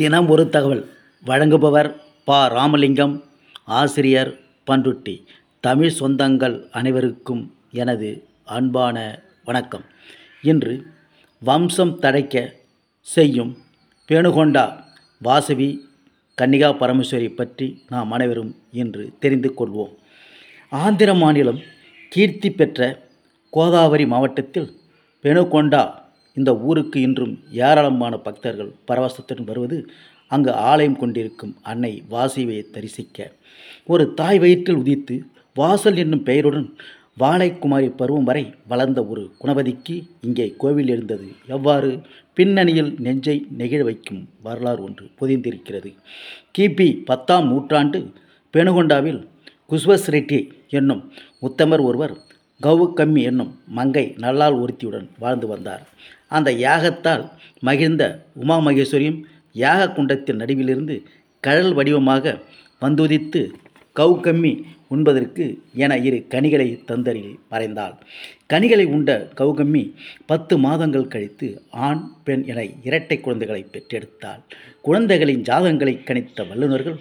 தினம் ஒரு தகவல். வழங்குபவர் பா. ராமலிங்கம் ஆசிரியர் பண்ருட்டி. தமிழ் சொந்தங்கள் அனைவருக்கும் எனது அன்பான வணக்கம். இன்று வம்சம் தடைக்க செய்யும் பேணுகொண்டா வாசவி கன்னிகா பரமேஸ்வரி பற்றி நாம் அனைவரும் இன்று தெரிந்து கொள்வோம். ஆந்திர மாநிலம் கீர்த்தி பெற்ற கோதாவரி மாவட்டத்தில் பெணுகொண்டா இந்த ஊருக்கு இன்றும் ஏராளமான பக்தர்கள் பரவசத்துடன் வருவது அங்கு ஆலயம் கொண்டிருக்கும் அன்னை வாசிவையை தரிசிக்க. ஒரு தாய் வயிற்றில் உதித்து வாசல் என்னும் பெயருடன் வாழைக்குமாரி பருவம் வரை வளர்ந்த ஒரு குணவதிக்கு இங்கே கோவில் இருந்தது எவ்வாறு? பின்னணியில் நெஞ்சை நெகிழ வைக்கும் வரலாறு ஒன்று பொதிந்திருக்கிறது. கிபி பத்தாம் நூற்றாண்டு பெனுகொண்டாவில் குஸ்வஸ் ரெட்டி என்னும் உத்தமர் ஒருவர் கவுகம்மி என்னும் மங்கை நல்லாள் ஒருத்தியுடன் வாழ்ந்து வந்தார். அந்த யாகத்தால் மகிழ்ந்த உமா மகேஸ்வரியும் யாக குண்டத்தின் நடுவிலிருந்து கழல் வடிவமாக வந்துதித்து கௌகம்மி உண்பதற்கு என இரு கனிகளை தந்தரில் மறைந்தாள். கனிகளை உண்ட கௌகம்மி பத்து மாதங்கள் கழித்து ஆண் பெண் என இரட்டை குழந்தைகளை பெற்றெடுத்தாள். குழந்தைகளின் ஜாதங்களை கணித்த வல்லுநர்கள்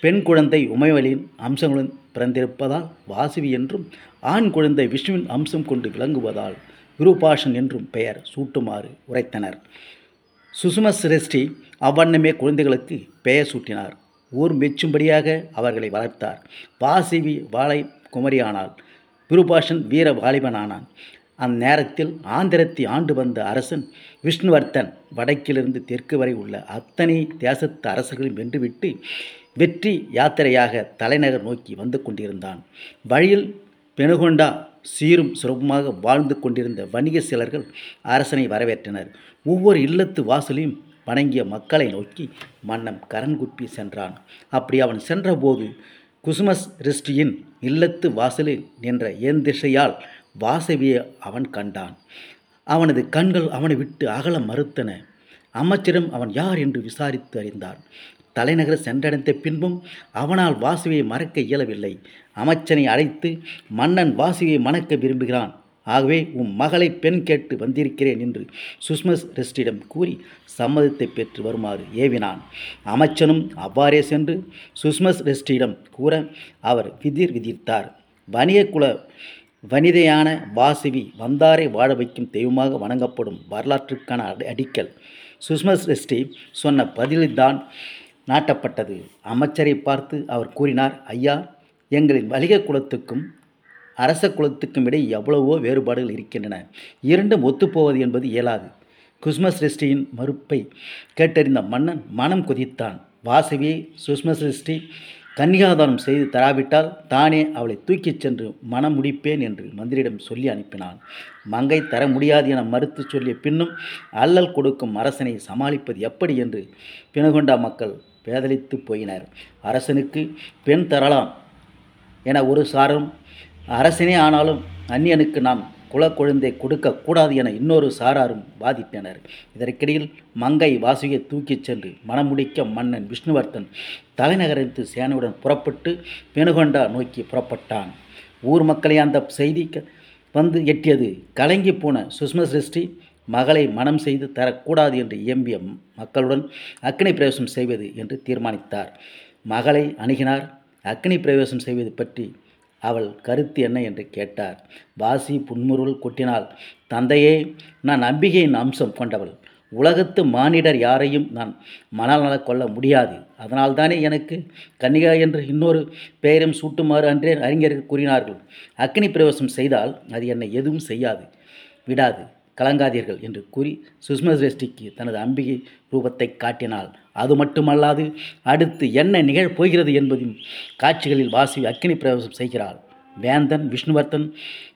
பெண் குழந்தை உமைவலின் அம்சங்களுடன் பிறந்திருப்பதால் வாசுவி என்றும் ஆண் குழந்தை விஷ்ணுவின் அம்சம் கொண்டு விளங்குவதால் விருபாஷன் என்றும் பெயர் சூட்டுமாறு உரைத்தனர். சுசும சிரஷ்டி அவ்வண்ணமே குழந்தைகளுக்கு பெயர் சூட்டினார். ஊர் மெச்சும்படியாக அவர்களை வளர்த்தார். பாசிவி வாழை குமரியானாள் விருபாஷன் வீர வாலிபனானான். அந்நேரத்தில் ஆந்திரத்தை ஆண்டு வந்த அரசன் விஷ்ணுவர்த்தன் வடக்கிலிருந்து தெற்கு வரை உள்ள அத்தனை தேசத்து அரசர்களையும் வென்றுவிட்டு வெற்றி யாத்திரையாக தலைநகர் நோக்கி வந்து கொண்டிருந்தான். வழியில் பெனுகொண்டா சீரும் சிறப்புமாக வாழ்ந்து கொண்டிருந்த வணிக சிலர்கள் அரசனை வரவேற்றனர். ஒவ்வொரு இல்லத்து வாசலையும் வணங்கிய மக்களை நோக்கி மன்னன் கரன்குப்பி சென்றான். அப்படி அவன் சென்றபோது குசுமஸ் ரிஷ்டியின் இல்லத்து வாசலில் நின்ற ஏந்திசையால் வாசவியை அவன் கண்டான். அவனது கண்கள் அவனை விட்டு அகல மறுத்தன. அமைச்சரிடம் அவன் யார் என்று விசாரித்து அறிந்தான். தலைநகர் சென்றடைந்த பின்பும் அவனால் வாசுவியை மறக்க இயலவில்லை. அமைச்சனை அழைத்து மன்னன் வாசுவியை மணக்க விரும்புகிறான். ஆகவே உன் மகளை பெண் கேட்டு வந்திருக்கிறேன் என்று சுஷ்மஸ் ரெஸ்டிடம் கூறி சம்மதத்தை பெற்று வருமாறு ஏவினான். அமைச்சனும் அவ்வாறே சென்று சுஷ்மஸ் ரெஸ்டிடம் கூற அவர் விதிர் விதித்தார். வணிகக்குல வனிதையான வாசுவி வந்தாரை வாழ வைக்கும் தெய்வமாக வணங்கப்படும் வரலாற்றுக்கான அடிக்கல். சுஷ்மஸ் ரெஸ்டி சொன்ன பதில்தான் நாட்டப்பட்டது. அமைச்சரை பார்த்து அவர் கூறினார் ஐயா எங்களின் வணிக குலத்துக்கும் அரச குலத்துக்கும் இடையே எவ்வளவோ வேறுபாடுகள் இருக்கின்றன. இரண்டும் ஒத்துப்போவது என்பது இயலாது. குஸ்மஸ் ரெஸ்டியின் மறுப்பை கேட்டறிந்த மன்னன் மனம் கொதித்தான். வாசவியை சுஷ்மஸ் ரெஸ்டி கன்னிகாதானம் செய்து தராவிட்டால் தானே அவளை தூக்கிச் சென்று மனம் முடிப்பேன் என்று மந்திரியிடம் சொல்லி அனுப்பினான். மங்கை தர முடியாது என மறுத்து சொல்லிய பின்னும் அல்லல் கொடுக்கும் அரசனை சமாளிப்பது எப்படி? என்று பிணகொண்டா மக்கள் பேதலித்து போயினர். அரசனுக்கு பெண் தரலாம் என ஒரு சாரும் அரசனே ஆனாலும் அந்நியனுக்கு நாம் குலக்குழந்தை கொடுக்கக்கூடாது என இன்னொரு சாராரும் வாதிட்டனர். இதற்கிடையில் மங்கை வாசுகியை தூக்கிச் சென்று மணமுடிக்க மன்னன் விஷ்ணுவர்த்தன் தலைநகரத்து சேனையுடன் புறப்பட்டு பெணுகொண்டா நோக்கி புறப்பட்டான். ஊர் மக்களை அந்த செய்தி வந்து எட்டியது. கலங்கி போன சுஷ்ம சிருஷ்டி மகளை மனம் செய்து தரக்கூடாது என்று இயம்பிய மக்களுடன் அக்னி பிரவேசம் செய்வது என்று தீர்மானித்தார். மகளை அணுகினார். அக்னி பிரவேசம் செய்வது பற்றி அவள் கருத்து என்ன என்று கேட்டார். வாசி புன்முருள் கொட்டினாள் தந்தையே நான் நம்பிக்கையின் அம்சம் கொண்டவள். உலகத்து மானிடர் யாரையும் நான் மணநல கொள்ள முடியாது. அதனால்தானே எனக்கு கன்னிகா என்று இன்னொரு பெயரும் சூட்டுமாறு அன்றே அறிஞர்கள் கூறினார்கள். அக்னி பிரவேசம் செய்தால் அது என்னை எதுவும் செய்யாது விடாது. கலங்காதீர்கள் என்று கூறி சுஷ்மசிரஷ்டிக்கு தனது அம்பிகை ரூபத்தை காட்டினாள் அது மட்டுமல்லாது அடுத்து என்ன நிகழப் போகிறது என்பதும் காட்சிகளில் வாசி அக்கினி பிரவேசம் செய்கிறாள். வேந்தன் விஷ்ணுவர்த்தன்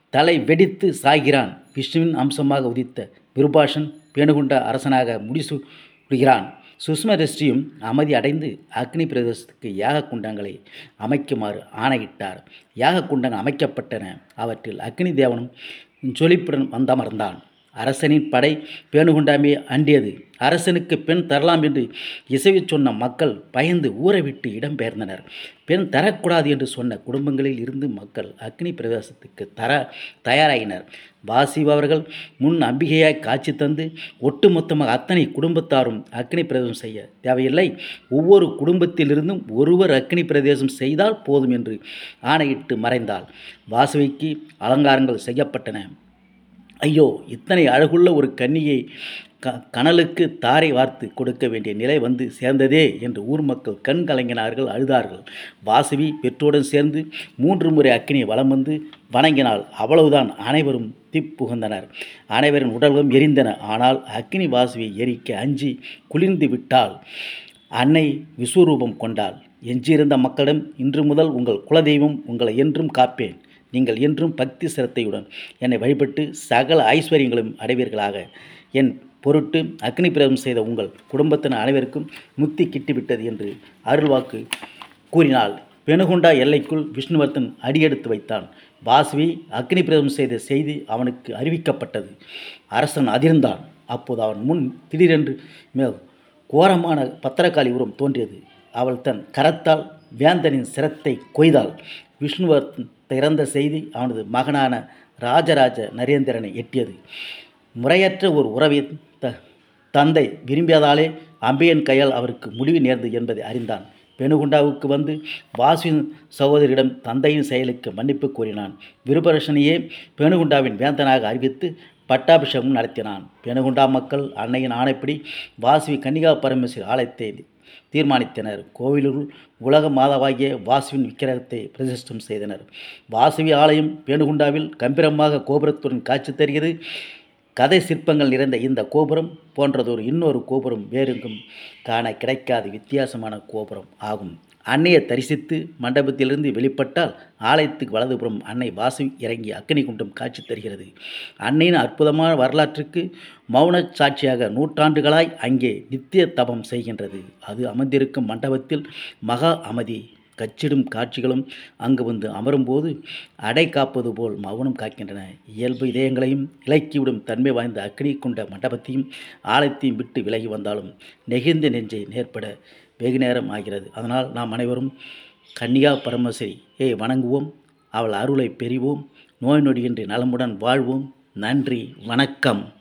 தலை வெடித்து சாகிறான். விஷ்ணுவின் அம்சமாக உதித்த விருபாஷன் பேணுகுண்ட அரசனாக முடிசூடுகிறான். சுஷ்மரிஷ்டியும் அமைதி அடைந்து அக்னி பிரதேசத்துக்கு யாக குண்டங்களை அமைக்குமாறு ஆணையிட்டார். யாக குண்டங்கள் அமைக்கப்பட்டன. அவற்றில் அக்னி தேவனும் ஜொலிப்புடன் வந்தமர்ந்தான். அரசனின் படை பேணுகுண்டாமே அண்டியது. அரசனுக்கு பெண் தரலாம் என்று இசைவு சொன்ன மக்கள் பயந்து ஊரை விட்டு இடம்பெயர்ந்தனர். பெண் தரக்கூடாது என்று சொன்ன குடும்பங்களில் இருந்து மக்கள் அக்னி பிரவேசத்துக்கு தர தயாராகினர் வாசிவ் அவர்கள் முன் அம்பிகையாய் காட்சி தந்து ஒட்டுமொத்தமாக அத்தனை குடும்பத்தாரும் அக்னி பிரவேசம் செய்ய தேவையில்லை. ஒவ்வொரு குடும்பத்திலிருந்தும் ஒருவர் அக்னி பிரதேசம் செய்தால் போதும் என்று ஆணையிட்டு மறைந்தாள். வாசவிக்கு அலங்காரங்கள் செய்யப்பட்டன. ஐயோ இத்தனை அழகுள்ள ஒரு கன்னியை க கனலுக்கு தாரை வார்த்து கொடுக்க வேண்டிய நிலை வந்து சேர்ந்ததே என்று ஊர் மக்கள் கண் கலங்கினார்கள் அழுதார்கள். வாசவி பெற்றோடன் சேர்ந்து மூன்று முறை அக்கினியை வலம் வந்து வணங்கினாள் அவ்வளவுதான் அனைவரும் திப்புகுந்தனர். அனைவரின் உடல்களும் எரிந்தன. ஆனால் அக்கினி வாசுவை எரிக்க அஞ்சி குளிர்ந்து விட்டால் அன்னை விஸ்வரூபம் கொண்டாள். எஞ்சியிருந்த மக்களிடம் இன்று முதல் உங்கள் குலதெய்வம் உங்களை என்றும் காப்பேன். நீங்கள் என்றும் பக்தி சிரத்தையுடன் என்னை வழிபட்டு சகல ஐஸ்வர்யங்களும் அடைவீர்களாக. என் பொருட்டு அக்னி பிரதம் செய்த உங்கள் குடும்பத்தினர் அனைவருக்கும் முத்தி கிட்டிவிட்டது என்று அருள்வாக்கு கூறினாள் பெணுகுண்டா எல்லைக்குள் விஷ்ணுவர்த்தன் அடியெடுத்து வைத்தான். வாசுவி அக்னி பிரதம் செய்த செய்தி அவனுக்கு அறிவிக்கப்பட்டது. அரசன் அதிர்ந்தான். அப்போது அவன் முன் திடீரென்று மிக கோரமான பத்திரக்காளி உரம் தோன்றியது. அவள் தன் கரத்தால் வேந்தனின் சிரத்தை கொய்தாள். விஷ்ணுவர்த்தன் இறந்த செய்தி அவனது மகனான ராஜராஜ நரேந்திரனை எட்டியது. முறையற்ற ஒரு உறவை த தந்தை விரும்பியதாலே அம்பியன் கையால் அவருக்கு முடிவு நேர்ந்தது என்பதை அறிந்தான். பெனுகுண்டாவுக்கு வந்து வாசுவின் சகோதரியிடம் தந்தையின் செயலுக்கு மன்னிப்பு கூறினான் விருபரசனையே பெனுகுண்டாவின் வேந்தனாக அறிவித்து பட்டாபிஷேகம் நடத்தினான். பெணுகுண்டா மக்கள் அன்னையின் ஆணைப்படி வாசுவி கன்னிகா பரமேஸ்வரி ஆலயத்தை தீர்மானித்தனர். கோவிலுள் உலக மாதாவாகிய வாசுவின் விக்கிரகத்தை பிரதிஷ்டம் செய்தனர். வாசுவி ஆலயம் பேணுகுண்டாவில் கம்பீரமாக கோபுரத்துடன் காட்சி தருகிறது. கதை சிற்பங்கள் நிறைந்த இந்த கோபுரம் போன்றதொரு இன்னொரு கோபுரம் வேறெங்கும் காண கிடைக்காத வித்தியாசமான கோபுரம் ஆகும். அன்னையை தரிசித்து மண்டபத்திலிருந்து வெளிப்பட்டால் ஆலயத்துக்கு வலதுபுறம் அன்னை வாசு இறங்கி அக்னி குண்டம் காட்சி தருகிறது. அன்னையின் அற்புதமான வரலாற்றுக்கு மௌன சாட்சியாக நூற்றாண்டுகளாய் அங்கே நித்திய தபம் செய்கின்றது. அது அமர்ந்திருக்கும் மண்டபத்தில் மகா அமைதி கச்சிடும் காட்சிகளும் அங்கு வந்து அமரும்போது அடை காப்பது போல் மௌனம் காக்கின்றன. இயல்பு இதயங்களையும் இலக்கிவிடும் தன்மை வாய்ந்த அக்னி கொண்ட மண்டபத்தையும் ஆலயத்தையும் விட்டு விலகி வந்தாலும் நெகிழ்ந்த நெஞ்சை நேர்பட வெகு நேரம் ஆகிறது. அதனால் நாம் அனைவரும் கன்னிகா ஏ வணங்குவோம். அவள் அருளை பெறுவோம். நோய் நொடியின்றி நலமுடன் வாழ்வோம். நன்றி. வணக்கம்.